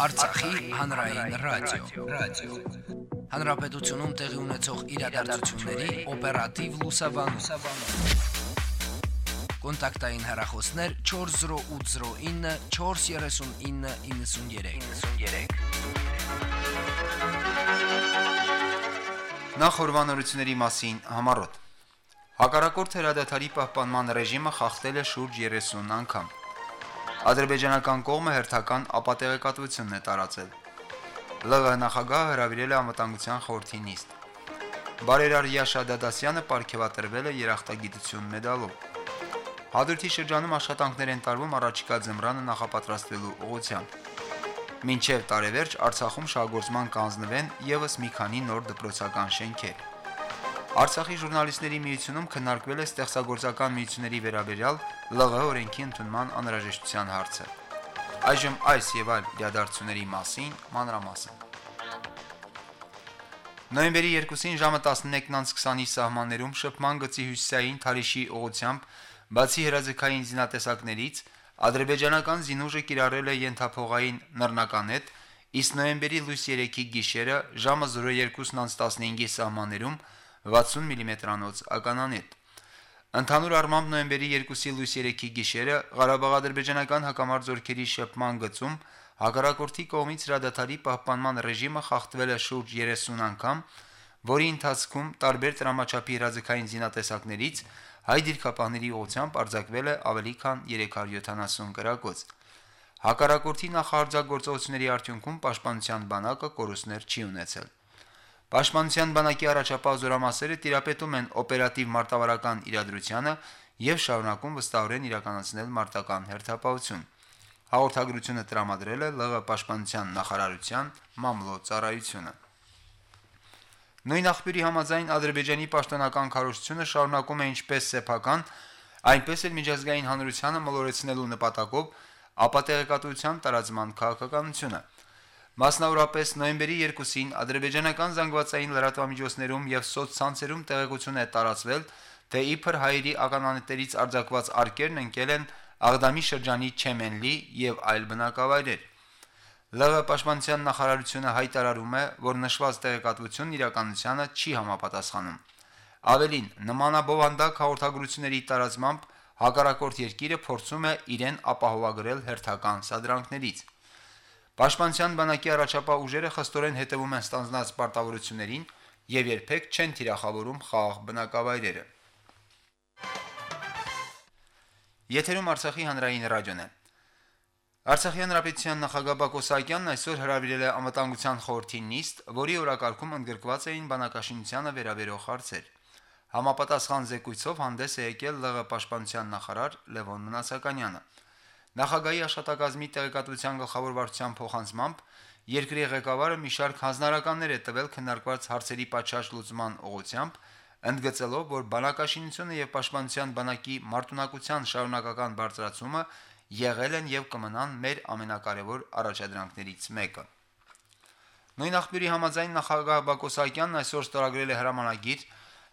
Արցախի հանրային ռադիո, ռադիո։ Հանրապետությունում տեղի ունեցող իրադարձությունների օպերատիվ լուսաբանում։ Կոնտակտային հեռախոսներ 40809 43993։ 93։ Նախ օրվանորությունների մասին համարոտ։ Հակառակորդ հրադադարի պահպանման ռեժիմը խախտել է շուրջ 30 անգամ։ Ադրբեջանական կողմը հերթական ապատեղեկատվությունն է տարածել։ ԼՂ նախագահը հրավիրել է անվտանգության խորհրդի նիստ։ Բարերար Յաշա Դադասյանը ապարգևատրվել է երախտագիտություն մեդալով։ Հադրութի շրջանում աշխատանքներ են տարվում առաջիկա ձմռանը նախապատրաստվելու ուղղությամբ։ Մինչև տարեվերջ Արցախում շահգործման կանձնվեն եւս մի քանի նոր դպրոցական շենքեր։ Արցախի ժուրնալիստների միությունում քննարկվել է ստեղծագործական միությունների վերաբերյալ ԼՂՀ օրենքի ընդունման անհրաժեշտության հարցը։ Այժմ այս եւ այլ իրադարձությունների մասին մանրամասն։ Նոյեմբերի 2-ին ժամը 11:20-ի սահմաններում շփման գծի հյուսիսային Թալիշի ուղությամբ բացի հրաձգային զինատեսակներից ադրբեջանական զինուժը կիրառել է ենթափողային նռնականետ, իսկ նոյեմբերի լույս 3-ի գիշերը ժամը 02:15-ի սահմաններում 60 մմ-անոց ականանետ։ Ընդհանուր առմամբ նոյեմբերի 2-ի լույս 3-ի գիշերը Ղարաբաղ-ադրբեջանական հակամարտ զորքերի շփման գծում հակառակորդի կողմից հրադադարի պահպանման ռեժիմը խախտվել է շուրջ 30 անգամ, որի ընթացքում տարբեր տրամաչափի հրաձգային զինատեսակներից հայ դիրքապահների ուղությամբ արձակվել է ավելի քան 370 կրակոց։ Հակառակորդի նախահարձակորձողությունների արդյունքում պաշտպանության բանակը կորուստներ չի ունեցել։ Պաշտպանության բանակի առաջապահ զորամասերը տիրապետում են օպերատիվ մարտավարական իրադրությանը եւ շարունակում վստահորեն իրականացնել մարտական հերթապահություն։ Հաղորդագրությունը տրամադրել է ԼՂ պաշտպանության նախարարության մամլո ծառայությունը։ Նույն աղբյուրի համաձայն Ադրբեջանի պաշտոնական քարոշչությունը շարունակում է ինչպես սեփական, այնպես էլ միջազգային հանրությանը մոլորեցնելու նպատակով ապատեղեկատվության տարածման քաղաքականությունը։ Մասնավորապես նոյեմբերի 2-ին ադրբեջանական զանգվածային լրատվամիջոցներում եւ սոցցանցերում տեղեկություն է տարածվել, թե իբր հայերի ականանետերից արձակված արկերն ընկել են Աղդամի շրջանի Չեմենլի եւ այլ բնակավայրեր։ ԼՂ պաշտպանության նախարարությունը հայտարարում է, որ նշված տեղեկատվությունն իրականությանը չի համապատասխանում։ Ավելին, նմանաբովանդակ հաղորդագրությունների տարածմամբ հակառակորդ երկիրը փորձում է իրեն ապահովագրել հերթական սադրանքներից։ Պաշտպանության բանակի առաջապահ ուժերը խստորեն հետևում են ստանձնած պարտավորություններին եւ երբեք չեն թիրախավորում խաղաղ բնակավայրերը։ Եթերում Արցախի հանրային ռադիոն է։ Արցախի հանրապետության նախագահ Բակո Սահակյանն այսօր հրավիրել է անվտանգության խորհրդի նիստ, որի օրակարգում ընդգրկված էին բանակաշինությանը վերաբերող հարցեր։ Համապատասխան զեկույցով հանդես է եկել ԼՂ պաշտպանության նախարար Լևոն Մնացականյանը։ Նախագահի աշխատակազմի տեղեկատվության գլխավոր վարչության փոխանցմամբ երկրի ղեկավարը մի շարք հանձնարարականներ է տվել քննարկված հարցերի պատշաճ լուծման ուղղությամբ, ընդգծելով, որ բանակաշինությունը եւ պաշտպանության բանակի մարտունակության շարունակական բարձրացումը եղել են եւ կմնան մեր ամենակարևոր առաջադրանքներից մեկը։ Նույն աղբյուրի համաձայն նախագահ Բակո Սահակյանն այսօր ստորագրել է հրամանագիր,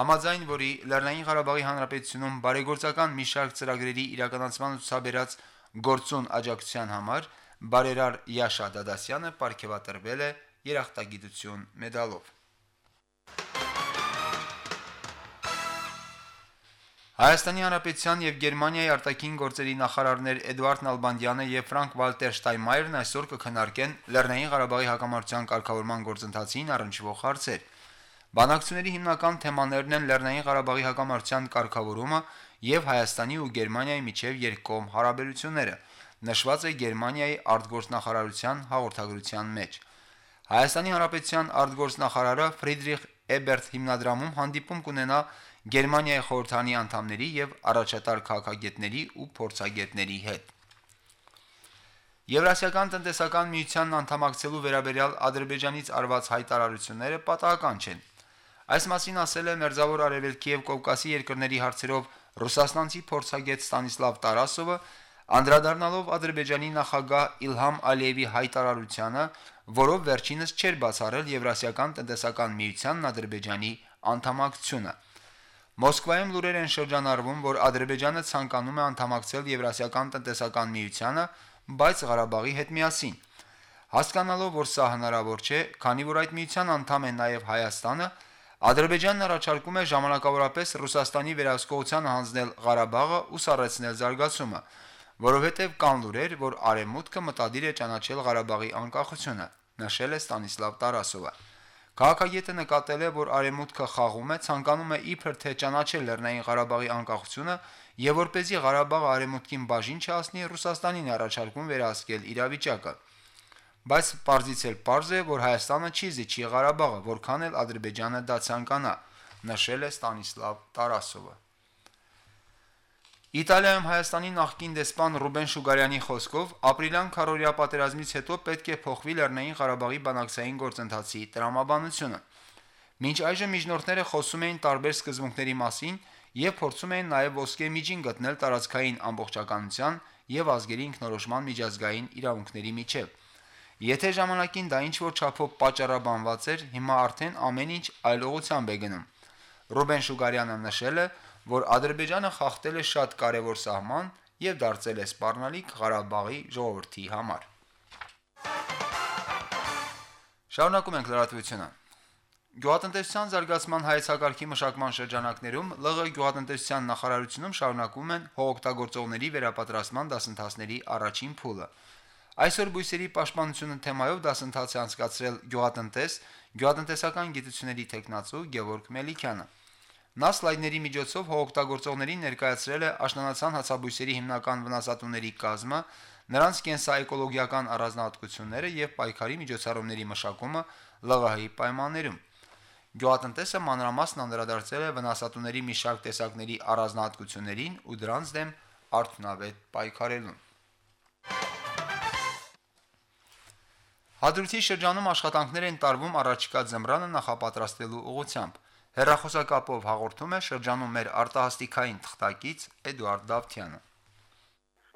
համաձայն որի Լեռնային Ղարաբաղի Հանրապետությունում բարեգործական մի շարք ծրագրերի իրականացման ցուցաբերած գործուն աջակցության համար բարերար Յաշա Դադասյանը ապարգևատրվել է երախտագիտություն մեդալով։ Հայաստանի Հանրապետության եւ Գերմանիայի արտաքին գործերի նախարարներ Էդվարդ Նալբանդյանը եւ Ֆրանկ Վալտեր Շտայնմայերն այսօր կքննարկեն Լեռնային Ղարաբաղի հակամարտության կարգավորման գործընթացին առնչվող հարցեր։ Բանակցությունների հիմնական թեմաներն են Լեռնային Ղարաբաղի հակամարտության կարգավորումը եւ Հայաստանի ու Գերմանիայի միջև երկկողմ հարաբերությունները, նշված է Գերմանիայի արտգործնախարարության հաղորդագրության մեջ։ Հայաստանի Հանրապետության արտգործնախարարը Ֆրիդրիխ Էբերտ հիմնադրամում հանդիպում կունենա Գերմանիայի խորհրդանի անդամների եւ առաջատար քաղաքագետների ու փորձագետների հետ։ Եվրասիական տնտեսական միությանն անդամակցելու վերաբերյալ Ադրբեջանից արված հայտարարությունները պատահական չեն։ Այս մասին ասել է Մերձավոր Արևելքի եւ Կովկասի երկրների հարցերով ռուսաստանցի փորձագետ Ստանիսլավ Տարասովը, անդրադառնալով Ադրբեջանի նախագահ Իլհամ Ալիևի հայտարարությանը, որով վերջինս չէր բացառել Եվրասիական տնտեսական միությանն Ադրբեջանի անդամակցությունը։ Մոսկվայում լուրեր են շրջանառվում, որ Ադրբեջանը ցանկանում է անդամակցել Եվրասիական տնտեսական միությանը, բայց Ղարաբաղի հետ միասին։ Հասկանալով, որ սա հնարավոր չէ, քանի որ այդ միության անդամ է նաև Հայաստանը, Ադրբեջանն առաջարկում է ժամանակավորապես Ռուսաստանի վերահսկողությանը հանձնել Ղարաբաղը ու սառեցնել զարգացումը, որովհետև կան լուրեր, որ Արևմուտքը մտադիր է ճանաչել Ղարաբաղի անկախությունը, նշել է Ստանիսլավ Տարասովը։ Քաղաքագետը նկատել է, որ Արևմուտքը խաղում է, ցանկանում է իբր թե ճանաչել Լեռնային Ղարաբաղի անկախությունը եւ որպեսզի Ղարաբաղը Արևմուտքին բաժին չհասնի, Ռուսաստանին առաջարկում վերահսկել իրավիճակը։ Բայց պարզից էլ պարզ է, որ Հայաստանը չի զիջի Ղարաբաղը, որքան էլ Ադրբեջանը դա ցանկանա, նշել է Ստանիսլավ Տարասովը։ Իտալիայում Հայաստանի նախկին դեսպան Ռուբեն Շուգարյանի խոսքով ապրիլյան քարորիա պատերազմից հետո պետք է փոխվի Լեռնային Ղարաբաղի բանակցային գործընթացի տրամաբանությունը։ Մինչ այժմ միջնորդները խոսում էին տարբեր սկզբունքների մասին եւ փորձում էին նաեւ ոսկե միջին գտնել տարածքային ամբողջականության եւ ազգերի ինքնորոշման միջազգային իրավունքների միջև։ Եթե ժամանակին դա ինչ որ չափով պատճառաբանված էր, հիմա արդեն ամեն ինչ այլ ուղղությամբ է գնում։ Ռուբեն Շուգարյանը նշել է, որ Ադրբեջանը խախտել է շատ կարևոր սահման եւ դարձել է սպառնալիք Ղարաբաղի ժողովրդի համար։ Շարունակում ենք լրատվությունը։ Գյուղատնտեսության զարգացման հայեցակարգի մշակման շրջանակներում ԼՂ գյուղատնտեսության նախարարությունում շարունակվում են հողօգտագործողների վերապատրաստման դասընթացների առաջին փուլը։ Այսօր բույսերի պաշտպանությունը թեմայով դասընթաց է անցկացրել գյուղատնտես, գյուղատնտեսական գիտությունների տեխնացու Գևորգ Մելիքյանը։ Նա սլայդների միջոցով հողօգտագործողներին ներկայացրել է աշնանացան հացաբույսերի հիմնական վնասատուների կազմը, նրանց կենսաէկոլոգիական առանձնահատկությունները եւ պայքարի միջոցառումների մշակումը ԼՂՀ-ի պայմաններում։ Գյուղատնտեսը մանրամասն անդրադարձել է վնասատուների մի շարք տեսակների առանձնահատկություններին ու դրանց դեմ արդյունավետ պայքարելուն։ Հադրութի շրջանում աշխատանքներ են տարվում առաջիկա ձմռանը նախապատրաստելու ուղղությամբ։ Հերրախոսակապով հաղորդում է շրջանում մեր արտահասթիկային թղթակից Էդուարդ Դավթյանը։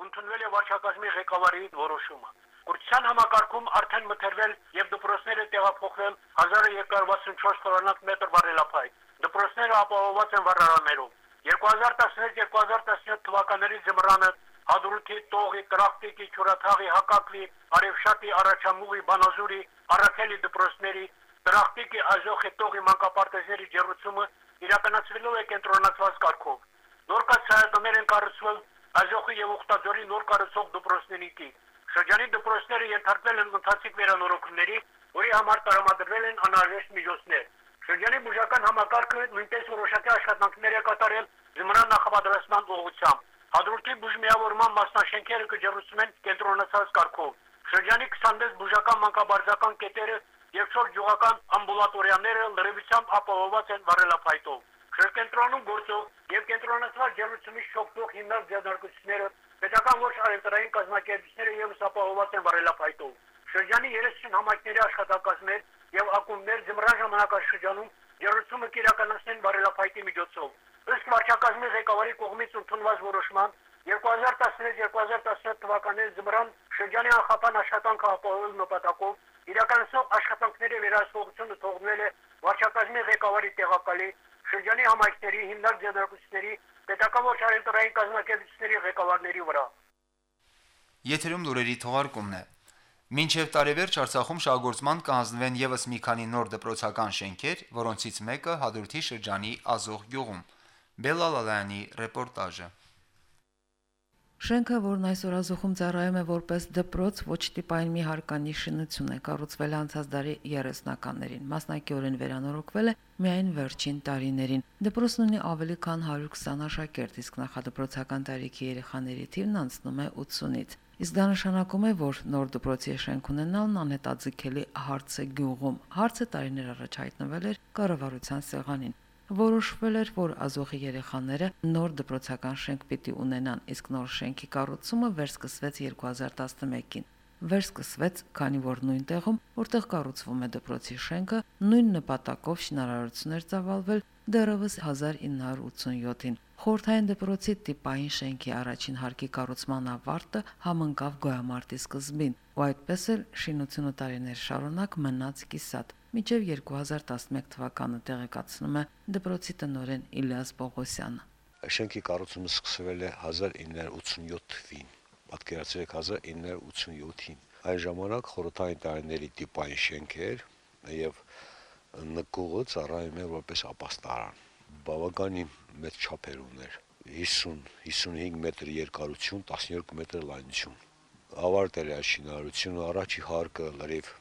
Ընդունվել է վարչակազմի ղեկավարի որոշումը։ Կուրսյան համակարգում արդեն մթերվել եւ դպրոցները տեղափոխվել 1264 կորոնակ մետր վարելափայտ։ Դպրոցները ապահովված են վառարաններով։ 2016-2017 թվականների ձմռանը Հադրութի, Տողի, Տրախտիկի, Չուրաթաղի, Հակակլի, Արևշատի, Արաչամուղի, Բանազուրի, Արաքելի դպրոցների Դրախտիկի Ազոխի տողի մանկապարտեզների ջերուցումը իրականացվելու է կենտրոնացված կարգով։ Նոր կացայատներ են կառուցվել Ազոխի եւ Ուխտաձորի նոր կառուցող դպրոցների տիպ։ Շրջանի դպրոցները ենթարկվել են ընթացիկ վերանորոգումների, որի համար տրամադրվել են անհրաժեշտ միջոցներ։ Շրջանի բուժական համակարգը նույնպես որոշակի աշխատանքներ է կատարել զմրան նախապատրաստման ուղղությամբ։ Հադրութի բուժմիավորման մասնաշենքերը կջերուցում են կենտրոնացած կարգով։ Շրջանի 26 բուժական մանկաբարձական կետերը եւ շոր գյուղական ամբուլատորիաները լրիվությամբ ապահովված են վարելափայտով։ Շրջենտրոնում գործող եւ կենտրոնացված ջերմությունից շոկող հիմնարկ ձեռնարկությունները պետական ոչ արևտրային կազմակերպությունները եւս ապահովված են վարելափայտով։ Շրջանի 30 համայնքների աշխատակազմեր եւ ակումբներ ձմռան ժամանակաշրջանում ջերմությունը կիրականացնեն վարելափայտի միջոցով։ Ըստ վարչակազմի ղեկավարի կողմից ընդունված որոշման 2016-2017 թվականների ձմռան շրջանի անխափան աշխատանքը ապահովելու նպատակով իրականացնող աշխատանքների վերահսկողությունը թողնել է վարչակազմի ղեկավարի տեղակալի շրջանի համայնքների հիմնարկ ձեռնարկությունների պետական ոչ արենտրային կազմակերպությունների ղեկավարների վրա։ Եթերում լուրերի թողարկումն է։ Մինչև տարեվերջ Արցախում շահգործման կհանձնվեն եւս մի քանի նոր դպրոցական շենքեր, որոնցից մեկը Հադրութի շրջանի Ազող գյուղում։ Բելալալյանի ռեպորտաժը։ Շենքը, որն այսօր ազոխում ծառայում է որպես դպրոց, ոչ տիպային մի հարկանի շինություն է, կառուցվել անցած դարի 30-ականներին։ Մասնակիորեն վերանորոգվել է միայն վերջին տարիներին։ Դպրոցն ունի ավելի քան 120 աշակերտ, իսկ նախադպրոցական տարիքի երեխաների թիվն անցնում է 80-ից։ Իսկ դա նշանակում է, որ նոր դպրոցի շենք ունենալն անհետաձգելի հարց է գյուղում։ Հարցը տարիներ առաջ հայտնվել էր կառավարության սեղանին որոշվել էր, որ ազոխի երեխաները նոր դպրոցական շենք պիտի ունենան, իսկ նոր շենքի կառուցումը վերսկսվեց 2011-ին։ Վերսկսվեց, քանի որ նույն տեղում, որտեղ կառուցվում է դպրոցի շենքը, նույն նպատակով շինարարություններ ծավալվել դեռևս 1987-ին։ Խորթային դպրոցի տիպային շենքի առաջին հարկի կառուցման ավարտը համընկավ գոյամարտի սկզբին, ու այդպես էլ շինությունը տարիներ շարունակ մնաց կիսատ մինչև 2011 թվականը տեղեկացնում է դպրոցի տնօրեն Իլիաս Պողոսյանը։ Շենքի կառուցումը սկսվել է 1987 թվականին։ Պատկերացրեք 1987-ին Այն ժամանակ խորհրդային տարիների տիպային շենք էր եւ նկուղը ծառայում էր որպես ապաստարան։ Բավականին մեծ չափեր ուներ 50-55 մետր երկարություն, 17 մետր լայնություն։ Ավարտել է շինարարությունը, առաջի հարկը լրիվ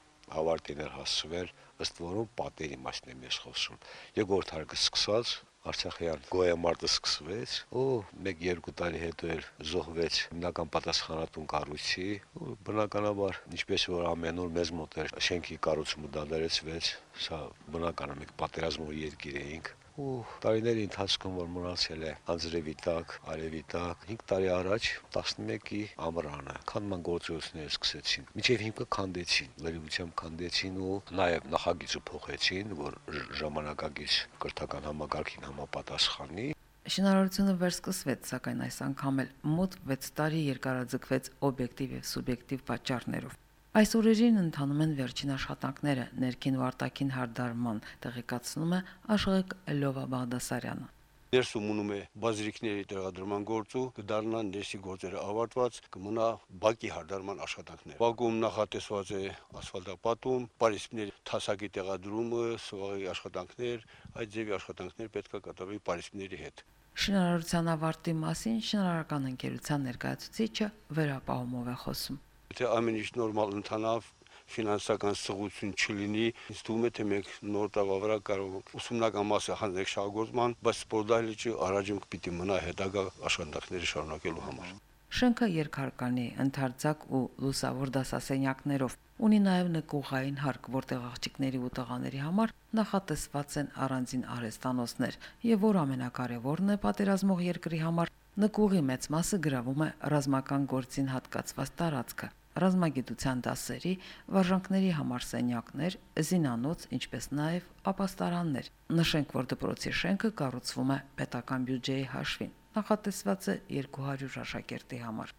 ավարտին էր հասցվել, ըստ որում պատերի մասն եմ ես խոսում։ Երկրորդ հարկը սկսած Արցախյան գոյամարտը սկսվեց ու 1-2 տարի հետո էր զոհվեց հիմնական պատասխանատուն կառույցի ու բնականաբար ինչպես որ ամեն օր մեզ մոտ էր շենքի կառուցումը դադարեցվեց սա բնական է մենք պատերազմով երկիր էինք ու տարիների ընթացքում որ մնացել է անձրևի տակ, արևի տակ 5 տարի առաջ 11-ի ամռանը քանդման գործողությունները սկսեցին։ Միջև հիմքը քանդեցին, լրիվությամբ քանդեցին ու նաև նախագիծը փոխեցին, որ ժամանակակից կրթական համակարգին համապատասխանի Շինարարությունը վերսկսվեց, սակայն այս անգամ էլ մոտ 6 տարի երկարաձգվեց օբյեկտիվ եւ սուբյեկտիվ պատճառներով։ Այս օրերին ընթանում են վերջին աշխատանքները ներքին ու արտաքին հարդարման, տեղեկացնում է Աշխեք Լովա Բաղդասարյանը։ Ներսում ունում է բազրիկների տեղադրման գործու, կդառնան ներսի գործերը ավարտված, կմնա բակի հարդարման աշխատանքներ։ Բակում նախատեսված է ասֆալտապատում, պարիսպների թասակի տեղադրումը, սովաղի աշխատանքներ, այդ ձևի աշխատանքներ պետք է կատարվի պարիսպների հետ։ Շինարարության ավարտի մասին շինարարական ընկերության ներկայացուցիչը վերապահումով է խոսում թե ամեն ինչ նորմալ ընթանավ, ֆինանսական սղություն չլինի, ինձ թվում է թե մենք նոր տաղավրա կարող ուսումնական մասը հանենք շահգործման, բայց սպորտալիճը առաջում պիտի մնա հետագա աշխատանքները շարունակելու համար։ Շենքը երկհարկանի, ընդարձակ ու լուսավոր դասասենյակներով ունի նաև նկուղային հարկ, որտեղ աղջիկների ու տղաների համար նախատեսված են առանձին արհեստանոցներ, եւ որ ամենակարևորն է պատերազմող երկրի համար նկուղի մեծ մասը գրավում է ռազմական գործին հատկացված տարածքը ռազմագիտության դասերի, վարժանքների համար սենյակներ, զինանոց, ինչպես նաև ապաստարաններ։ Նշենք, որ դպրոցի շենքը կառուցվում է պետական բյուջեի հաշվին։ Նախատեսված է 200 աշակերտի համար։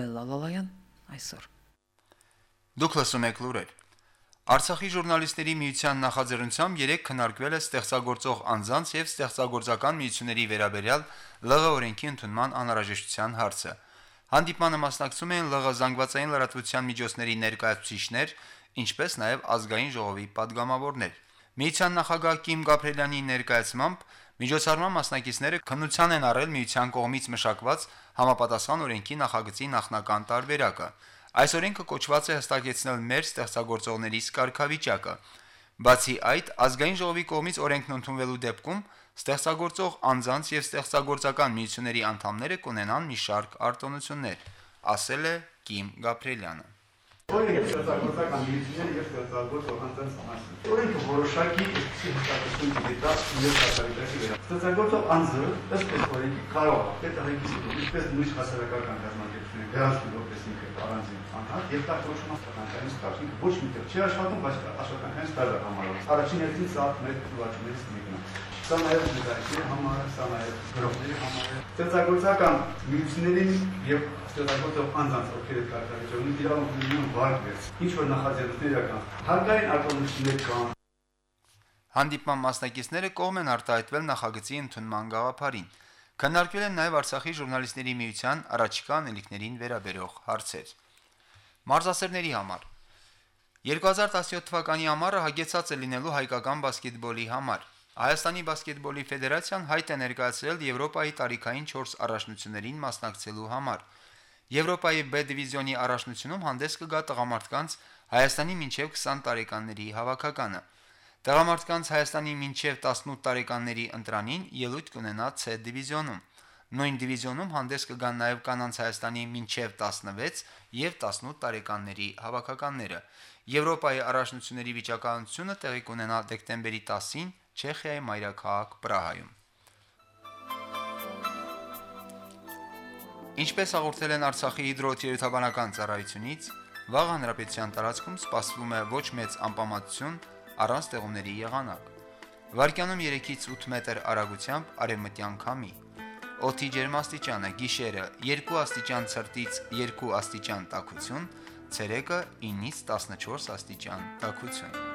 Բելլալալայան այսօր։ Դուք լսում եք լուրեր։ Արցախի ժուրնալիստների միության նախաձեռնությամբ 3 քննարկվել է ստեղծագործող անձանց եւ ստեղծագործական միությունների վերաբերյալ ԼՂ օրենքի ընդունման անհրաժեշտության հարցը։ Հանդիպմանը մասնակցում էին ԼՂ զանգվածային լրատվության միջոցների ներկայացուցիչներ, ինչպես նաև ազգային ժողովի падգամավորներ։ Միության նախագահ Կիմ Գաբրելյանի ներկայացմամբ միջոցառման մասնակիցները քննության են առել միության կողմից մշակված համապատասխան օրենքի նախագծի նախնական տարբերակը։ Այս օրենքը կոչված է հստակեցնել մեր ստեղծագործողների կարգավիճակը։ Բացի այդ, ազգային ժողովի կողմից օրենքն ընդունվելու դեպքում ստեղծագործող անձանց եւ ստեղծագործական միությունների անդամները կունենան մի շարք արտոնություններ, ասել է Կիմ Գաբրելյանը։ Օրենքը ստեղծագործական միությունների եւ ստեղծագործող անձանց մասին։ Օրենքը որոշակի պիտի տա մեր հասարակակի վրա։ Ստեղծագործող անձը ըստ օրենքի կարող է պետահայկի ինչպես նույն հասարակական կազմակերպությունների գրանցի որպես ինքը առանձին անհատ եւ դա է աշխատանքային ստաժ։ Ոչ միտեղ չի աշխատում, բայց աշխատանքային ստաժ է համարվում։ Առաջին հերթին սա մեր թվաճներից մեկն է սա նաև դիզայների համար, սա նաև գրողների համար Ստեղծագործական միություններին եւ ստեղծագործող անձանց ովքեր այդ կարգավիճակում իրավունք ունեն վարկվեց։ Ինչ որ նախաձեռնություններ կան, հարկային արտոնություններ կան։ Հանդիպման մասնակիցները կողմ են արտահայտվել նախագծի ընդունման գաղափարին։ Քննարկվել են նաև Արցախի ժուրնալիստների միության առաջիկա անելիքներին վերաբերող հարցեր։ Մարզասերների համար. 2017 թվականի ամառը հագեցած է լինելու հայկական բասկետբոլի համար։ Հայաստանի բասկետբոլի ֆեդերացիան հայտ է ներկայացրել Եվրոպայի տարիքային 4 առաջնություններին մասնակցելու համար։ Եվրոպայի B դիվիզիոնի առաջնությունում հանդես կգա տղամարդկանց Հայաստանի մինչև 20 տարեկանների հավաքականը։ Տղամարդկանց Հայաստանի մինչև 18 տարեկանների ընտրանին ելույթ կունենա C դիվիզիոնում։ Նույն դիվիզիոնում հանդես կգան նաև կանանց Հայաստանի մինչև 16 եւ 18 տարեկանների հավաքականները։ Եվրոպայի առաջնությունների վիճակահանությունը տեղի կունենա դեկտեմբերի 10-ին Չեխիայի մայրաքաղաք Պրահայում։ Ինչպես հաղորդել են Արցախի հիդրոթերապևտաբանական ծառայությունից, վաղ հանրապետության տարածքում սպասվում է ոչ մեծ անպամատություն առանց տեղումների եղանակ։ Վարկյանում 3-ից 8 մետր արագությամբ արևմտյան քամի։ Օդի ջերմաստիճանը՝ գիշերը 2 աստիճան ցրտից 2 աստիճան տաքություն, ցերեկը 9-ից 14 աստիճան տաքություն։